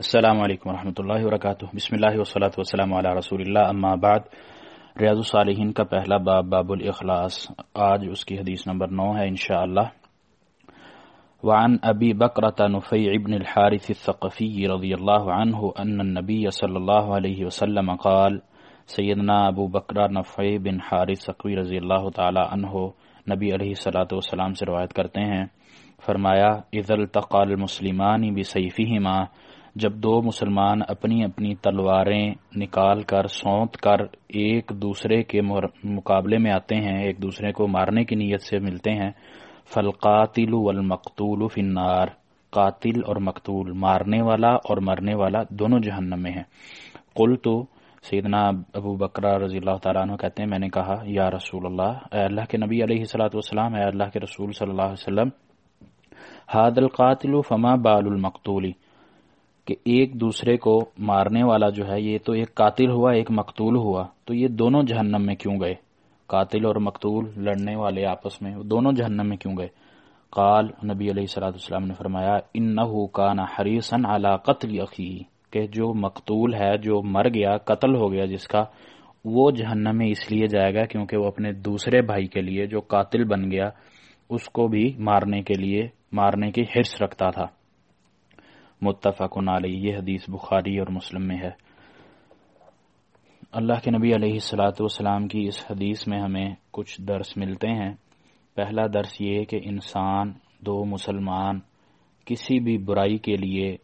السلام علیکم ورحمۃ اللہ وبرکاتہ۔ بسم اللہ وسلاۃ وسلم علیہ رسول اللہ، اما بعد۔ ریاض الصالحین کا پہلا باب باب الاخلاص۔ آج اس کی حدیث نمبر نو ہے، انشاءاللہ۔ وعن ابی بکرۃ نفیع ابن الحارث الثقفی رضی اللہ عنہ ان النبی صلی اللہ علیہ وسلم قال، سیدنا ابو بکرہ نفیع بن حارث ثقفی رضی اللہ تعالی عنہ نبی علیہ الصلوۃ والسلام سے روایت کرتے ہیں۔ فرمایا، اذا التقى المسلمان بسیفہما جب دو مسلمان اپنی اپنی تلواریں نکال کر سونت کر ایک دوسرے کے مقابلے میں آتے ہیں، ایک دوسرے کو مارنے کی نیت سے ملتے ہیں فلقاتل والمقتول فی النار قاتل اور مقتول، مارنے والا اور مرنے والا دونوں جہنم میں ہیں۔ قل تو سیدنا ابو بکرہ رضی اللہ تعالیٰ عنہ کہتے ہیں، میں نے کہا، یا رسول اللہ، اے اللہ کے نبی علیہ السلاۃ والسلام، اے اللہ کے رسول صلی اللہ علیہ وسلم حاد القاتل فما بال المقتولی کہ ایک دوسرے کو مارنے والا جو ہے یہ تو ایک قاتل ہوا، ایک مقتول ہوا، تو یہ دونوں جہنم میں کیوں گئے؟ قاتل اور مقتول لڑنے والے آپس میں دونوں جہنم میں کیوں گئے؟ قال، نبی علیہ السلاۃ السلام نے فرمایا ان متفق علیہ، یہ حدیث بخاری اور مسلم میں ہے۔ اللہ کے نبی علیہ السلاۃ والسلام کی اس حدیث میں ہمیں کچھ درس ملتے ہیں۔ پہلا درس یہ کہ انسان، دو مسلمان، کسی بھی برائی کے لیے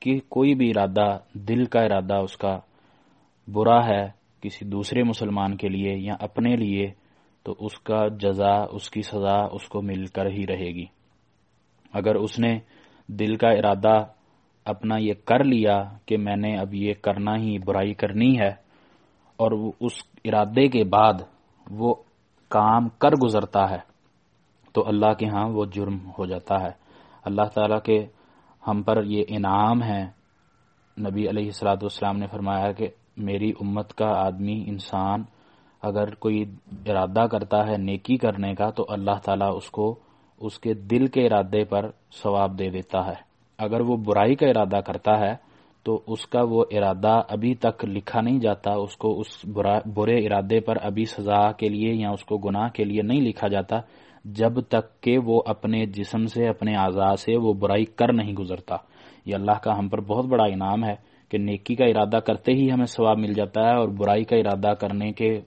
کہ کوئی بھی ارادہ، دل کا ارادہ اس کا برا ہے کسی دوسرے مسلمان کے لیے یا اپنے لیے، تو اس کا جزا، اس کی سزا اس کو مل کر ہی رہے گی۔ اگر اس نے دل کا ارادہ اپنا یہ کر لیا کہ میں نے اب یہ کرنا ہی برائی کرنی ہے، اور اس ارادے کے بعد وہ کام کر گزرتا ہے، تو اللہ کے ہاں وہ جرم ہو جاتا ہے۔ اللہ تعالی کے ہم پر یہ انعام ہے نبی علیہ السلاۃ والسلام نے فرمایا کہ میری امت کا آدمی انسان اگر کوئی ارادہ کرتا ہے نیکی کرنے کا، تو اللہ تعالیٰ اس کو اس کے دل کے ارادے پر ثواب دے دیتا ہے۔ اگر وہ برائی کا ارادہ کرتا ہے، تو اس کا وہ ارادہ ابھی تک لکھا نہیں جاتا، اس کو اس برے ارادے پر ابھی سزا کے لیے یا اس کو گناہ کے لیے نہیں لکھا جاتا، جب تک کہ وہ اپنے جسم سے، اپنے اعضاء سے وہ برائی کر نہیں گزرتا۔ یہ اللہ کا ہم پر بہت بڑا انعام ہے۔ کہ نیکی کا ارادہ کرتے ہی ہمیں ثواب مل جاتا ہے اور برائی کا ارادہ کرنے کے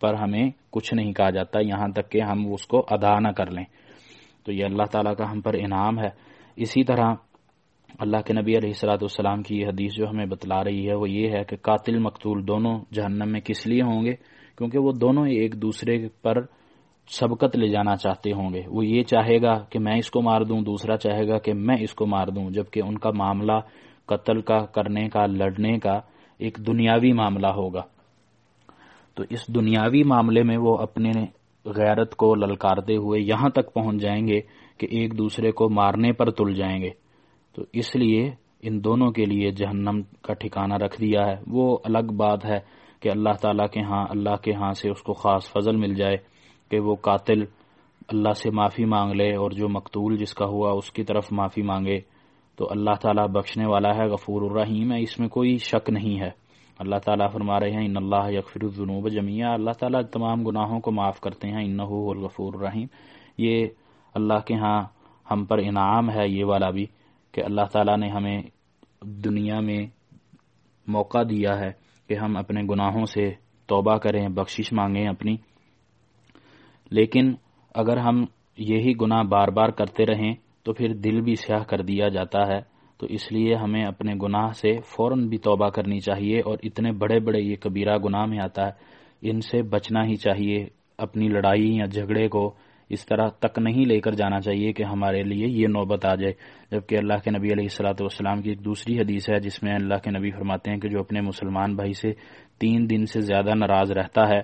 پر ہمیں کچھ نہیں کہا جاتا، یہاں تک کہ ہم اس کو ادا نہ کر لیں۔ تو یہ اللہ تعالیٰ کا ہم پر انعام ہے۔ اسی طرح اللہ کے نبی علیہ السلاۃ والسلام کی یہ حدیث جو ہمیں بتلا رہی ہے وہ یہ ہے کہ قاتل، مقتول دونوں جہنم میں کس لیے ہوں گے؟ کیونکہ وہ دونوں ایک دوسرے پر سبقت لے جانا چاہتے ہوں گے۔ وہ یہ چاہے گا کہ میں اس کو مار دوں، دوسرا چاہے گا کہ میں اس کو مار دوں، جبکہ ان کا معاملہ قتل کا، کرنے کا، لڑنے کا ایک دنیاوی معاملہ ہوگا۔ تو اس دنیاوی معاملے میں وہ اپنے غیرت کو للکارتے ہوئے یہاں تک پہنچ جائیں گے کہ ایک دوسرے کو مارنے پر تل جائیں گے۔ تو اس لیے ان دونوں کے لیے جہنم کا ٹھکانہ رکھ دیا ہے۔ وہ الگ بات ہے کہ اللہ تعالیٰ کے ہاں اللہ کے ہاں سے اس کو خاص فضل مل جائے کہ وہ قاتل اللہ سے معافی مانگ لے اور جو مقتول جس کا ہوا اس کی طرف معافی مانگے۔ تو اللہ تعالیٰ بخشنے والا ہے، غفور الرحیم ہے، اس میں کوئی شک نہیں ہے۔ اللہ تعالیٰ فرما رہے ہیں، ان اللہ یکفر الذنوب جمیا اللہ تعالیٰ تمام گناہوں کو معاف کرتے ہیں ان الغفور الرحیم۔ یہ اللہ کے ہاں ہم پر انعام ہے، یہ والا بھی کہ اللہ تعالیٰ نے ہمیں دنیا میں موقع دیا ہے کہ ہم اپنے گناہوں سے توبہ کریں، بخشش مانگیں اپنی۔ لیکن اگر ہم یہی گناہ بار بار کرتے رہیں تو پھر دل بھی سیاہ کر دیا جاتا ہے۔ تو اس لیے ہمیں اپنے گناہ سے فوراً بھی توبہ کرنی چاہیے اور اتنے بڑے بڑے یہ کبیرہ گناہ میں آتا ہے، ان سے بچنا ہی چاہیے، اپنی لڑائی یا جھگڑے کو اس طرح تک نہیں لے کر جانا چاہیے کہ ہمارے لیے یہ نوبت آ جائے۔ جبکہ اللہ کے نبی علیہ السلاۃ والسلام کی ایک دوسری حدیث ہے، جس میں اللہ کے نبی فرماتے ہیں کہ جو اپنے مسلمان بھائی سے تین دن سے زیادہ ناراض رہتا ہے،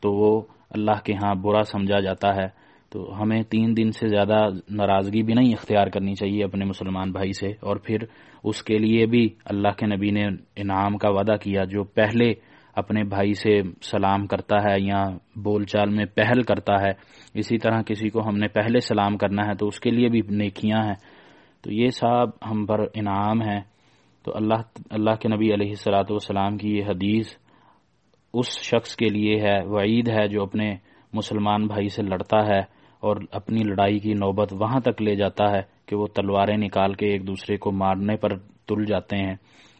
تو وہ اللہ کے ہاں برا سمجھا جاتا ہے۔ تو ہمیں تین دن سے زیادہ ناراضگی بھی نہیں اختیار کرنی چاہیے اپنے مسلمان بھائی سے اور پھر اس کے لیے بھی اللہ کے نبی نے انعام کا وعدہ کیا جو پہلے اپنے بھائی سے سلام کرتا ہے یا بول چال میں پہل کرتا ہے۔ اسی طرح کسی کو ہم نے پہلے سلام کرنا ہے تو اس کے لیے بھی نیکیاں ہیں۔ تو یہ صاحب ہم پر انعام ہے تو اللہ اللہ کے نبی علیہ السلاۃ والسلام کی یہ حدیث اس شخص کے لیے ہے، وعید ہے جو اپنے مسلمان بھائی سے لڑتا ہے۔ اور اپنی لڑائی کی نوبت وہاں تک لے جاتا ہے کہ وہ تلواریں نکال کے ایک دوسرے کو مارنے پر تل جاتے ہیں۔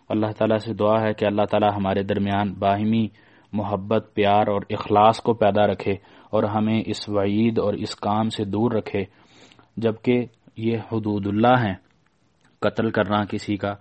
اللہ تعالیٰ سے دعا ہے کہ اللہ تعالیٰ ہمارے درمیان باہمی محبت، پیار اور اخلاص کو پیدا رکھے اور ہمیں اس وعید اور اس کام سے دور رکھے۔ جبکہ یہ حدود اللہ ہیں، قتل کرنا کسی کا،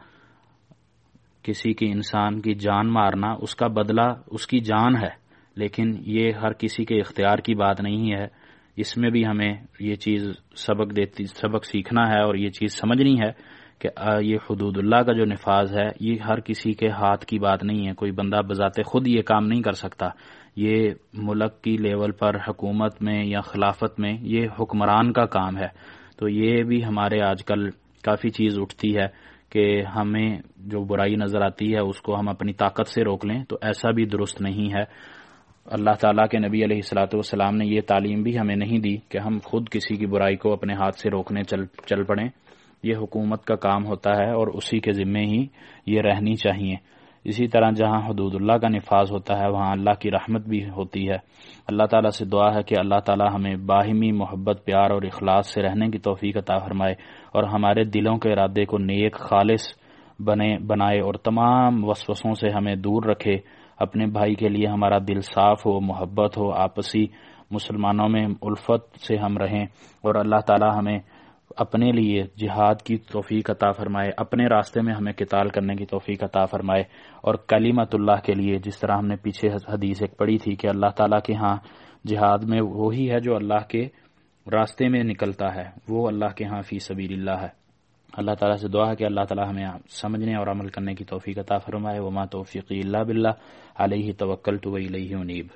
کسی کی انسان کی جان مارنا اس کا بدلہ اس کی جان ہے۔ لیکن یہ ہر کسی کے اختیار کی بات نہیں ہے۔ اس میں بھی ہمیں یہ چیز سبق دیتی، سبق سیکھنا ہے اور یہ چیز سمجھنی ہے کہ یہ حدود اللہ کا جو نفاذ ہے، یہ ہر کسی کے ہاتھ کی بات نہیں ہے۔ کوئی بندہ بذات خود یہ کام نہیں کر سکتا۔ یہ ملک کی لیول پر، حکومت میں یا خلافت میں، یہ حکمران کا کام ہے۔ تو یہ بھی ہمارے آج کل کافی چیز اٹھتی ہے کہ ہمیں جو برائی نظر آتی ہے، اس کو ہم اپنی طاقت سے روک لیں۔ تو ایسا بھی درست نہیں ہے۔ اللہ تعالیٰ کے نبی علیہ السلاۃ والسلام نے یہ تعلیم بھی ہمیں نہیں دی کہ ہم خود کسی کی برائی کو اپنے ہاتھ سے روکنے چل چل پڑیں۔ یہ حکومت کا کام ہوتا ہے اور اسی کے ذمے ہی یہ رہنی چاہیے۔ اسی طرح جہاں حدود اللہ کا نفاذ ہوتا ہے، وہاں اللہ کی رحمت بھی ہوتی ہے۔ اللہ تعالیٰ سے دعا ہے کہ اللہ تعالیٰ ہمیں باہمی محبت، پیار اور اخلاص سے رہنے کی توفیق عطا فرمائے اور ہمارے دلوں کے ارادے کو نیک، خالص بنے، بنائے اور تمام وسوسوں سے ہمیں دور رکھے۔ اپنے بھائی کے لیے ہمارا دل صاف ہو، محبت ہو، آپسی مسلمانوں میں الفت سے ہم رہیں اور اللہ تعالی ہمیں اپنے لیے جہاد کی توفیق عطا فرمائے، اپنے راستے میں ہمیں قتال کرنے کی توفیق عطا فرمائے اور کلیمت اللہ کے لیے جس طرح ہم نے پیچھے حدیث ایک پڑھی تھی کہ اللہ تعالیٰ کے ہاں جہاد میں وہی ہے جو اللہ کے راستے میں نکلتا ہے، وہ اللہ کے ہاں فی سبیل اللہ ہے۔ اللہ تعالیٰ سے دعا ہے کہ اللہ تعالیٰ ہمیں سمجھنے اور عمل کرنے کی توفیق عطا فرمائے، وما توفیقی اللہ بلّہ علیہ توکل تو انیب۔